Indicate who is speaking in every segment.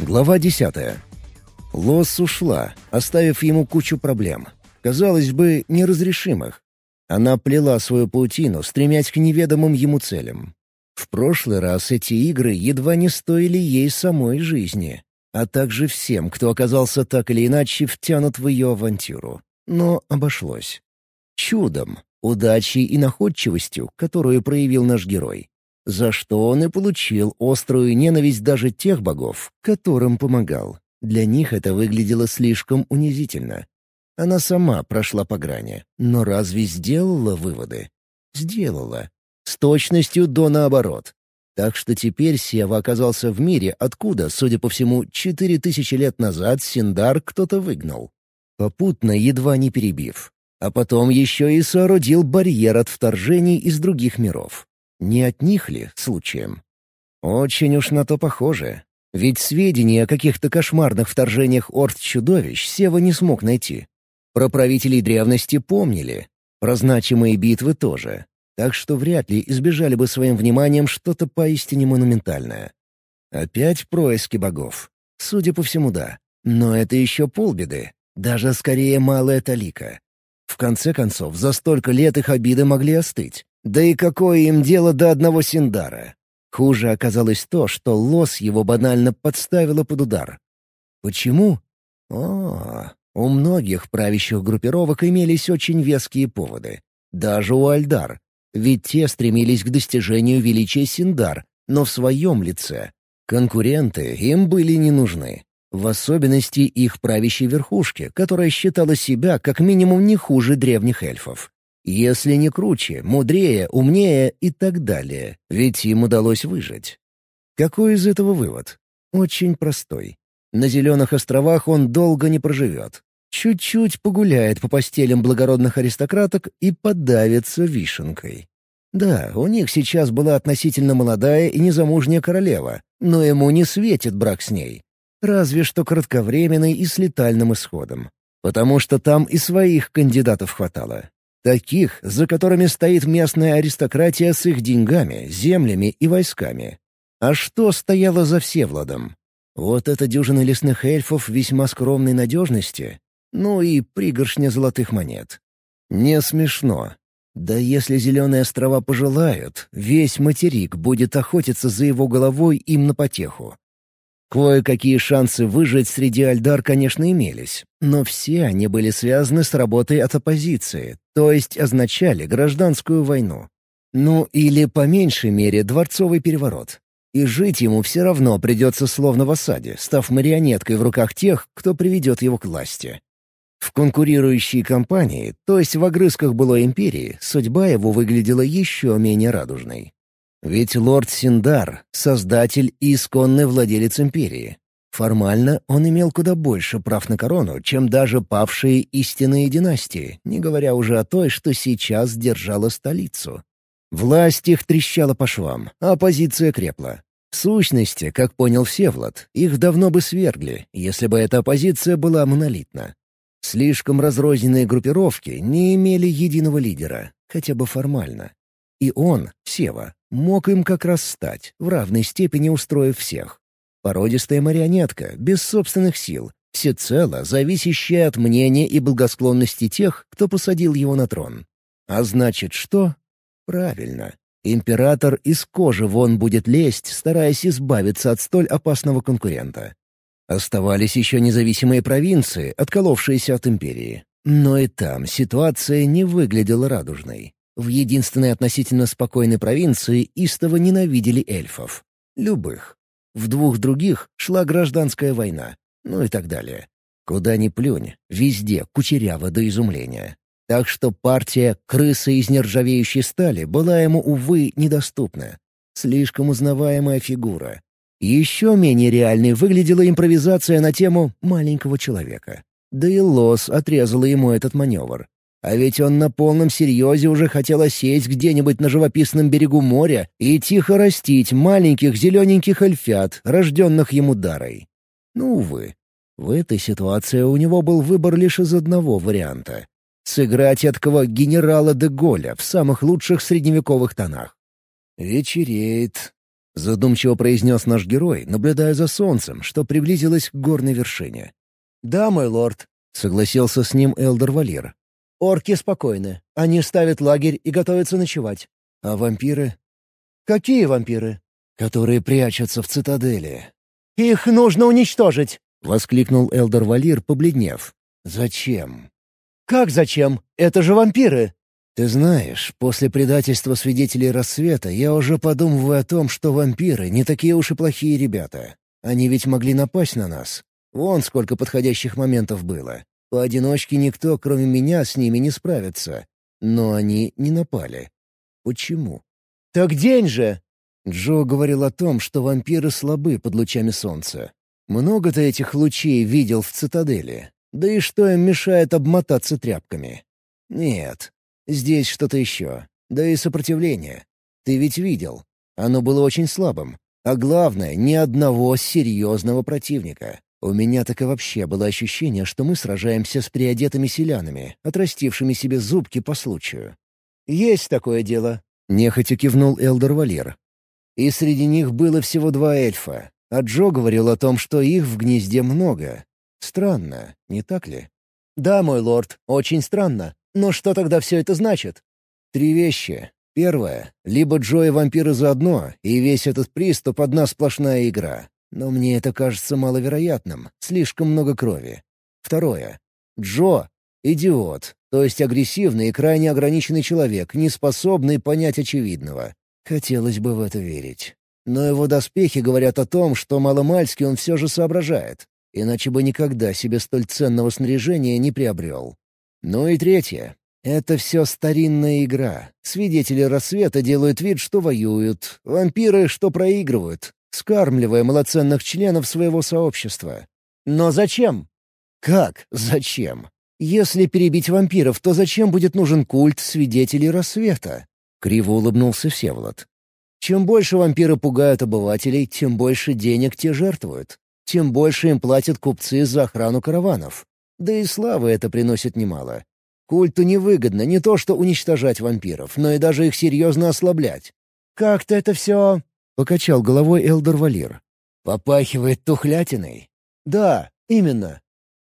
Speaker 1: Глава десятая. Лос ушла, оставив ему кучу проблем. Казалось бы, неразрешимых. Она плела свою паутину, стремясь к неведомым ему целям. В прошлый раз эти игры едва не стоили ей самой жизни, а также всем, кто оказался так или иначе втянут в ее авантюру. Но обошлось. Чудом, удачей и находчивостью, которую проявил наш герой за что он и получил острую ненависть даже тех богов, которым помогал. Для них это выглядело слишком унизительно. Она сама прошла по грани, но разве сделала выводы? Сделала. С точностью до наоборот. Так что теперь Сева оказался в мире, откуда, судя по всему, четыре тысячи лет назад Синдар кто-то выгнал. Попутно едва не перебив. А потом еще и соорудил барьер от вторжений из других миров. Не от них ли случаем? Очень уж на то похоже. Ведь сведений о каких-то кошмарных вторжениях орд-чудовищ Сева не смог найти. Про правителей древности помнили, про значимые битвы тоже. Так что вряд ли избежали бы своим вниманием что-то поистине монументальное. Опять происки богов. Судя по всему, да. Но это еще полбеды. Даже скорее малая талика. В конце концов, за столько лет их обиды могли остыть. Да и какое им дело до одного Синдара? Хуже оказалось то, что Лос его банально подставила под удар. Почему? О, у многих правящих группировок имелись очень веские поводы. Даже у Альдар. Ведь те стремились к достижению величия Синдар, но в своем лице. Конкуренты им были не нужны. В особенности их правящей верхушки, которая считала себя как минимум не хуже древних эльфов. Если не круче, мудрее, умнее и так далее, ведь им удалось выжить. Какой из этого вывод? Очень простой. На Зеленых островах он долго не проживет. Чуть-чуть погуляет по постелям благородных аристократок и подавится вишенкой. Да, у них сейчас была относительно молодая и незамужняя королева, но ему не светит брак с ней. Разве что кратковременный и с летальным исходом. Потому что там и своих кандидатов хватало. Таких, за которыми стоит местная аристократия с их деньгами, землями и войсками. А что стояло за Всевладом? Вот эта дюжина лесных эльфов весьма скромной надежности, ну и пригоршня золотых монет. Не смешно. Да если Зеленые острова пожелают, весь материк будет охотиться за его головой им на потеху. Кое-какие шансы выжить среди Альдар, конечно, имелись, но все они были связаны с работой от оппозиции, то есть означали гражданскую войну. Ну или, по меньшей мере, дворцовый переворот. И жить ему все равно придется словно в осаде, став марионеткой в руках тех, кто приведет его к власти. В конкурирующей компании, то есть в огрызках былой империи, судьба его выглядела еще менее радужной. Ведь лорд Синдар — создатель и исконный владелец империи. Формально он имел куда больше прав на корону, чем даже павшие истинные династии, не говоря уже о той, что сейчас держала столицу. Власть их трещала по швам, а оппозиция крепла. В сущности, как понял Всевлад, их давно бы свергли, если бы эта оппозиция была монолитна. Слишком разрозненные группировки не имели единого лидера, хотя бы формально. И он, Сева, мог им как раз стать, в равной степени устроив всех. Породистая марионетка, без собственных сил, всецело зависящая от мнения и благосклонности тех, кто посадил его на трон. А значит, что? Правильно. Император из кожи вон будет лезть, стараясь избавиться от столь опасного конкурента. Оставались еще независимые провинции, отколовшиеся от империи. Но и там ситуация не выглядела радужной. В единственной относительно спокойной провинции истово ненавидели эльфов. Любых. В двух других шла гражданская война. Ну и так далее. Куда ни плюнь, везде кучеряво до изумления. Так что партия «крысы из нержавеющей стали» была ему, увы, недоступна. Слишком узнаваемая фигура. Еще менее реальной выглядела импровизация на тему «маленького человека». Да и Лос отрезала ему этот маневр. А ведь он на полном серьезе уже хотел осесть где-нибудь на живописном берегу моря и тихо растить маленьких зелененьких эльфят, рожденных ему дарой. Ну, увы. В этой ситуации у него был выбор лишь из одного варианта — сыграть эткого генерала де Голля в самых лучших средневековых тонах. Вечереет. Задумчиво произнес наш герой, наблюдая за солнцем, что приблизилось к горной вершине.
Speaker 2: «Да, мой лорд», —
Speaker 1: согласился с ним Элдер Валир.
Speaker 2: «Орки спокойны. Они ставят лагерь и готовятся ночевать».
Speaker 1: «А вампиры?»
Speaker 2: «Какие вампиры?»
Speaker 1: «Которые прячутся в цитадели».
Speaker 2: «Их нужно уничтожить!»
Speaker 1: — воскликнул Элдер Валир, побледнев. «Зачем?»
Speaker 2: «Как зачем? Это же вампиры!»
Speaker 1: «Ты знаешь, после предательства свидетелей рассвета я уже подумываю о том, что вампиры не такие уж и плохие ребята. Они ведь могли напасть на нас. Вон сколько подходящих моментов было. Поодиночке никто, кроме меня, с ними не справится. Но они не напали. Почему?
Speaker 2: «Так день же!»
Speaker 1: Джо говорил о том, что вампиры слабы под лучами солнца. Много ты этих лучей видел в цитадели. Да и что им мешает обмотаться тряпками? Нет, здесь что-то еще. Да и сопротивление. Ты ведь видел. Оно было очень слабым. А главное, ни одного серьезного противника. У меня так и вообще было ощущение, что мы сражаемся с приодетыми селянами, отрастившими себе зубки по случаю.
Speaker 2: «Есть такое дело», —
Speaker 1: нехотя кивнул Элдер Валер. И среди них было всего два эльфа, а Джо говорил о том, что их в гнезде много. Странно, не так ли?
Speaker 2: «Да, мой лорд, очень странно. Но что тогда все это значит?»
Speaker 1: «Три вещи. Первое. Либо Джо и вампиры заодно, и весь этот приступ — одна сплошная игра. Но мне это кажется маловероятным. Слишком много крови. Второе. Джо — идиот, то есть агрессивный и крайне ограниченный человек, не способный понять очевидного. Хотелось бы в это верить. Но его доспехи говорят о том, что маломальски он все же соображает. Иначе бы никогда себе столь ценного снаряжения не приобрел. Ну и третье. Это все старинная игра. Свидетели рассвета делают вид, что воюют, вампиры, что проигрывают, скармливая малоценных членов своего сообщества.
Speaker 2: Но зачем?
Speaker 1: Как зачем? Если перебить вампиров, то зачем будет нужен культ свидетелей рассвета? Криво улыбнулся Всеволод. Чем больше вампиры пугают обывателей, тем больше денег те жертвуют. Тем больше им платят купцы за охрану караванов. Да и славы это приносит немало. Культу невыгодно не то что уничтожать вампиров, но и даже их серьезно ослаблять.
Speaker 2: «Как-то это все...»
Speaker 1: — покачал головой Элдор Валир. «Попахивает тухлятиной?»
Speaker 2: «Да, именно».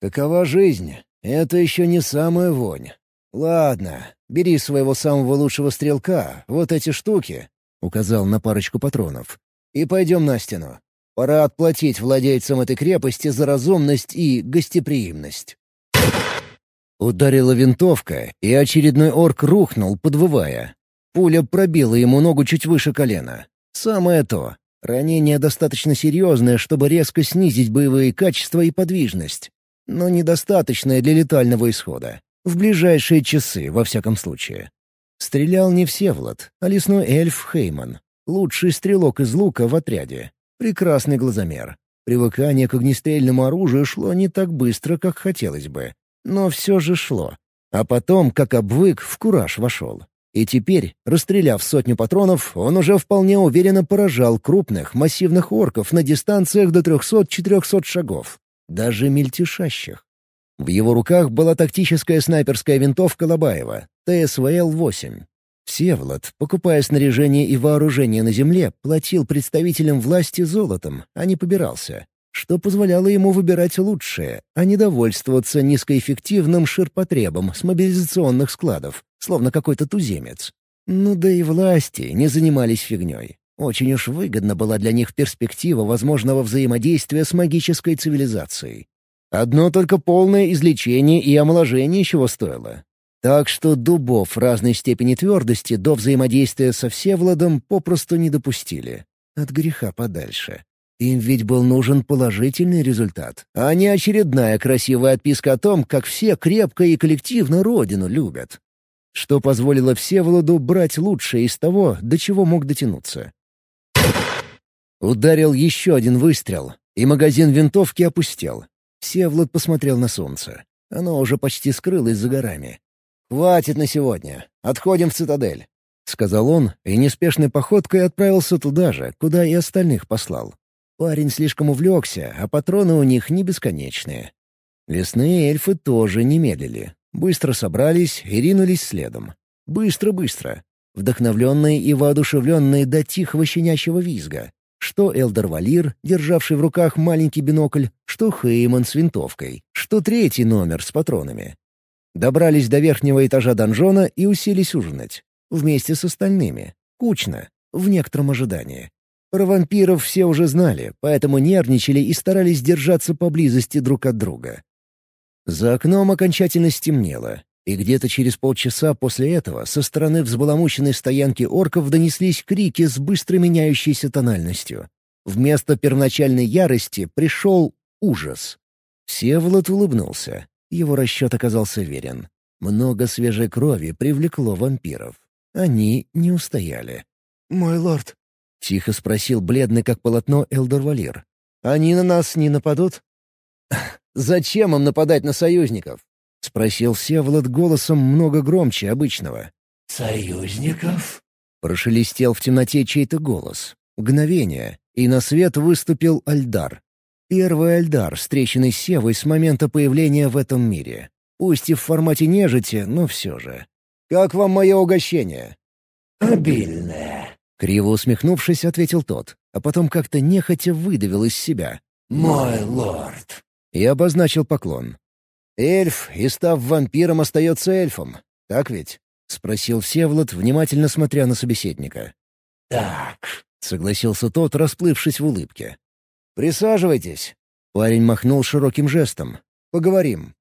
Speaker 1: «Какова жизнь? Это еще не самая вонь. Ладно, бери своего самого лучшего стрелка, вот эти штуки», — указал на парочку патронов, — «и пойдем на стену. Пора отплатить владельцам этой крепости за разумность и гостеприимность». Ударила винтовка, и очередной орк рухнул, подвывая. Пуля пробила ему ногу чуть выше колена. Самое то. Ранение достаточно серьезное, чтобы резко снизить боевые качества и подвижность. Но недостаточное для летального исхода. В ближайшие часы, во всяком случае. Стрелял не Всеволод, а лесной эльф Хейман. Лучший стрелок из лука в отряде. Прекрасный глазомер. Привыкание к огнестрельному оружию шло не так быстро, как хотелось бы. Но все же шло. А потом, как обвык, в кураж вошел. И теперь, расстреляв сотню патронов, он уже вполне уверенно поражал крупных, массивных орков на дистанциях до 300-400 шагов. Даже мельтешащих. В его руках была тактическая снайперская винтовка Лобаева, ТСВЛ-8. Всеволод, покупая снаряжение и вооружение на земле, платил представителям власти золотом, а не побирался, что позволяло ему выбирать лучшее, а не довольствоваться низкоэффективным ширпотребом с мобилизационных складов, словно какой-то туземец. Ну да и власти не занимались фигней. Очень уж выгодна была для них перспектива возможного взаимодействия с магической цивилизацией. Одно только полное излечение и омоложение чего стоило. Так что дубов разной степени твердости до взаимодействия со Всевладом попросту не допустили. От греха подальше. Им ведь был нужен положительный результат, а не очередная красивая отписка о том, как все крепко и коллективно родину любят. Что позволило Всеволоду брать лучшее из того, до чего мог дотянуться. Ударил еще один выстрел, и магазин винтовки опустел. Всеволод посмотрел на солнце. Оно уже почти скрылось за горами. «Хватит на сегодня. Отходим в цитадель», — сказал он, и неспешной походкой отправился туда же, куда и остальных послал. Парень слишком увлекся, а патроны у них не бесконечные. Лесные эльфы тоже не медлили. Быстро собрались и ринулись следом. Быстро-быстро. Вдохновленные и воодушевленные до тихого щенячьего визга. что Элдер Валир, державший в руках маленький бинокль, что Хейман с винтовкой, что третий номер с патронами. Добрались до верхнего этажа донжона и уселись ужинать. Вместе с остальными. Кучно, в некотором ожидании. Про вампиров все уже знали, поэтому нервничали и старались держаться поблизости друг от друга. За окном окончательно стемнело, и где-то через полчаса после этого со стороны взбаламученной стоянки орков донеслись крики с быстро меняющейся тональностью. Вместо первоначальной ярости пришел ужас. Всеволод улыбнулся. Его расчет оказался верен. Много свежей крови привлекло вампиров. Они не устояли.
Speaker 2: «Мой лорд», —
Speaker 1: тихо спросил бледный как полотно Элдорвалир. «Они на нас не нападут?» «Зачем им нападать на союзников?» — спросил Всеволод голосом много громче обычного.
Speaker 3: «Союзников?»
Speaker 1: — прошелестел в темноте чей-то голос. Мгновение, и на свет выступил Альдар. Первый Альдар, встреченный Севой с момента появления в этом мире. Пусть и в формате нежити, но все же. «Как вам мое угощение?»
Speaker 3: «Обильное», —
Speaker 1: криво усмехнувшись, ответил тот, а потом как-то нехотя выдавил из себя.
Speaker 3: «Мой лорд».
Speaker 1: И обозначил поклон. «Эльф, и став вампиром, остается эльфом. Так ведь?» — спросил Всеволод, внимательно смотря на собеседника.
Speaker 3: «Так», —
Speaker 1: согласился тот, расплывшись в улыбке. «Присаживайтесь». Парень махнул широким жестом. «Поговорим».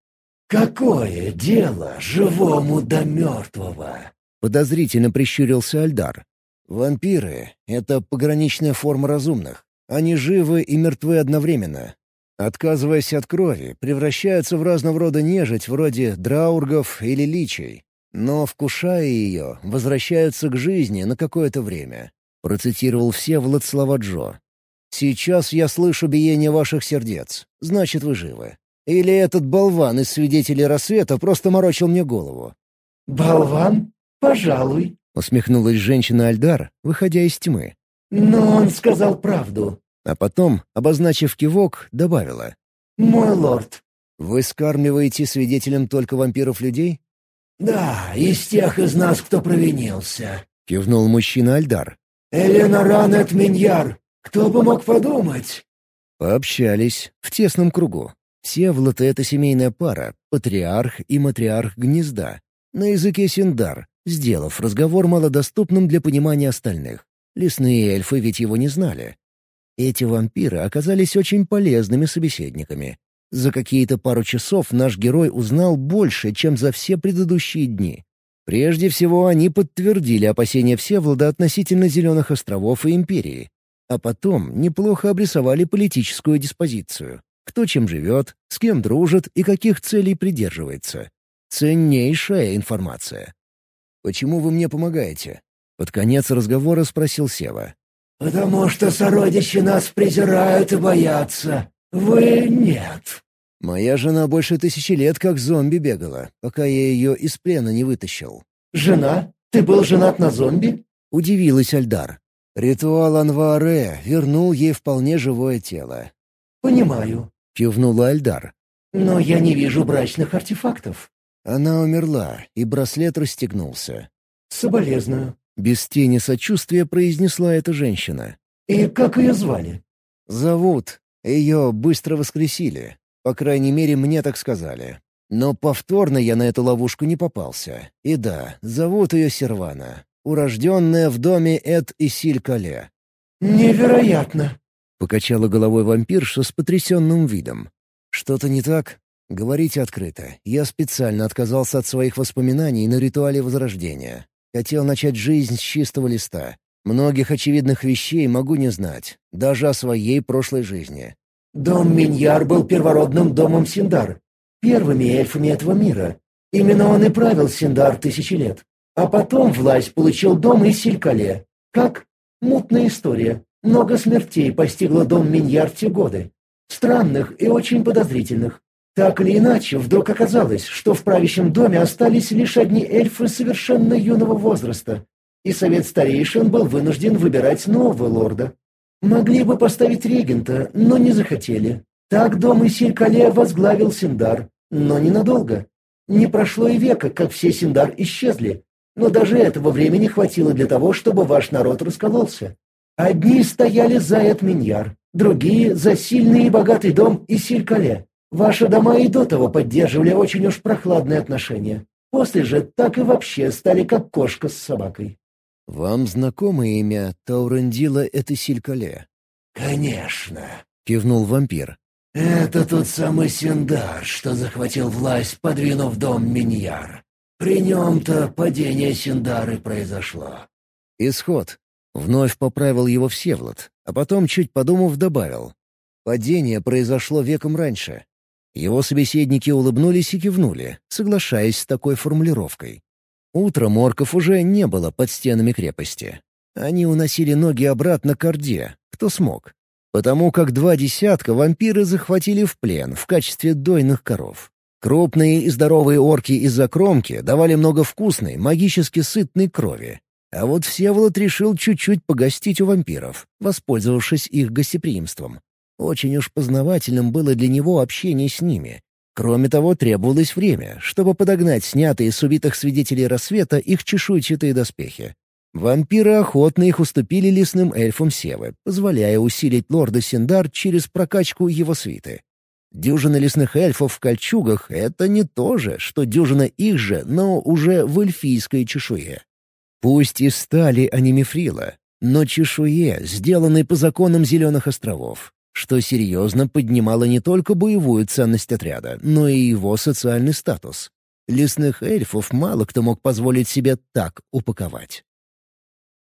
Speaker 3: «Какое дело живому до мертвого?»
Speaker 1: Подозрительно прищурился Альдар. «Вампиры — это пограничная форма разумных. Они живы и мертвы одновременно. Отказываясь от крови, превращаются в разного рода нежить вроде драургов или личей. Но, вкушая ее, возвращаются к жизни на какое-то время. Процитировал Всеволод слова Джо. «Сейчас я слышу биение ваших сердец. Значит, вы живы. Или этот болван из свидетелей рассвета просто морочил мне голову?»
Speaker 3: «Болван? Пожалуй», —
Speaker 1: усмехнулась женщина Альдар, выходя из тьмы.
Speaker 3: «Но он сказал правду.
Speaker 1: А потом, обозначив кивок, добавила.
Speaker 3: «Мой лорд».
Speaker 1: «Вы скармливаете свидетелям только вампиров людей?»
Speaker 3: «Да, из тех из нас, кто провинился», —
Speaker 1: кивнул мужчина Альдар.
Speaker 3: «Эленоран от Миньяр. Кто бы мог подумать?»
Speaker 1: Пообщались в тесном кругу. Всеволод — это семейная пара, патриарх и матриарх гнезда. На языке синдар, сделав разговор малодоступным для понимания остальных. Лесные эльфы ведь его не знали. Эти вампиры оказались очень полезными собеседниками. За какие-то пару часов наш герой узнал больше, чем за все предыдущие дни. Прежде всего, они подтвердили опасения Всеволода относительно Зеленых островов и Империи. А потом неплохо обрисовали политическую диспозицию. Кто чем живет, с кем дружит и каких целей придерживается. Ценнейшая информация. «Почему вы мне помогаете?» Под конец разговора спросил Сева.
Speaker 3: «Потому что сородичи нас презирают и боятся. Вы нет».
Speaker 1: «Моя жена больше тысячи лет как зомби бегала, пока я ее из плена не вытащил».
Speaker 3: «Жена? Ты был женат на зомби?»
Speaker 1: — удивилась Альдар. Ритуал Анвааре вернул ей вполне живое тело.
Speaker 3: «Понимаю», —
Speaker 1: кивнула Альдар.
Speaker 3: «Но я не вижу брачных артефактов».
Speaker 1: Она умерла, и браслет расстегнулся.
Speaker 3: «Соболезную».
Speaker 1: Без тени сочувствия произнесла эта женщина.
Speaker 3: «И как ее звали?»
Speaker 1: «Зовут. Ее быстро воскресили. По крайней мере, мне так сказали. Но повторно я на эту ловушку не попался. И да, зовут ее Сервана. Урожденная в доме Эд и Силь-Кале».
Speaker 3: «Невероятно!»
Speaker 1: — покачала головой вампирша с потрясенным видом. «Что-то не так? Говорите открыто. Я специально отказался от своих воспоминаний на ритуале Возрождения. Хотел начать жизнь с чистого листа. Многих очевидных вещей могу не знать, даже о своей прошлой жизни.
Speaker 3: «Дом Миньяр был первородным домом Синдар, первыми эльфами этого мира. Именно он и правил Синдар тысячи лет. А потом власть получил дом Исилькале. Как? Мутная история. Много смертей постигло дом Миньяр в те годы. Странных и очень подозрительных. Так или иначе, вдруг оказалось, что в правящем доме остались лишь одни эльфы совершенно юного возраста, и совет старейшин был вынужден выбирать нового лорда. Могли бы поставить регента, но не захотели. Так дом Исиль-Кале возглавил Синдар, но ненадолго. Не прошло и века, как все Синдар исчезли, но даже этого времени хватило для того, чтобы ваш народ раскололся. Одни стояли за Этминьяр, другие — за сильный и богатый дом и Силькале. Ваши дома и до того поддерживали очень уж прохладные отношения. После же так и вообще стали как кошка с собакой.
Speaker 1: «Вам знакомо имя Таурендила Этесилькале?»
Speaker 3: «Конечно», —
Speaker 1: кивнул вампир.
Speaker 3: «Это тот самый Синдар, что захватил власть, подвинув дом Миньяр. При нем-то падение Синдары произошло».
Speaker 1: «Исход», Вновь поправил его Всевлад, а потом, чуть подумав, добавил. Падение произошло веком раньше. Его собеседники улыбнулись и кивнули, соглашаясь с такой формулировкой. Утром орков уже не было под стенами крепости. Они уносили ноги обратно к Орде, кто смог. Потому как два десятка вампиры захватили в плен в качестве дойных коров. Крупные и здоровые орки из-за кромки давали много вкусной, магически сытной крови, а вот Всеволод решил чуть-чуть погостить у вампиров, воспользовавшись их гостеприимством. Очень уж познавательным было для него общение с ними. Кроме того, требовалось время, чтобы подогнать снятые с убитых свидетелей рассвета их чешуйчатые доспехи. Вампиры охотно их уступили лесным эльфам Севы, позволяя усилить лорда Синдар через прокачку его свиты. Дюжина лесных эльфов в кольчугах — это не то же, что дюжина их же, но уже в эльфийской чешуе. Пусть и стали они мифрила, но чешуе, сделанной по законам Зеленых островов, что серьезно поднимало не только боевую ценность отряда, но и его социальный статус. Лесных эльфов мало кто мог позволить себе так упаковать.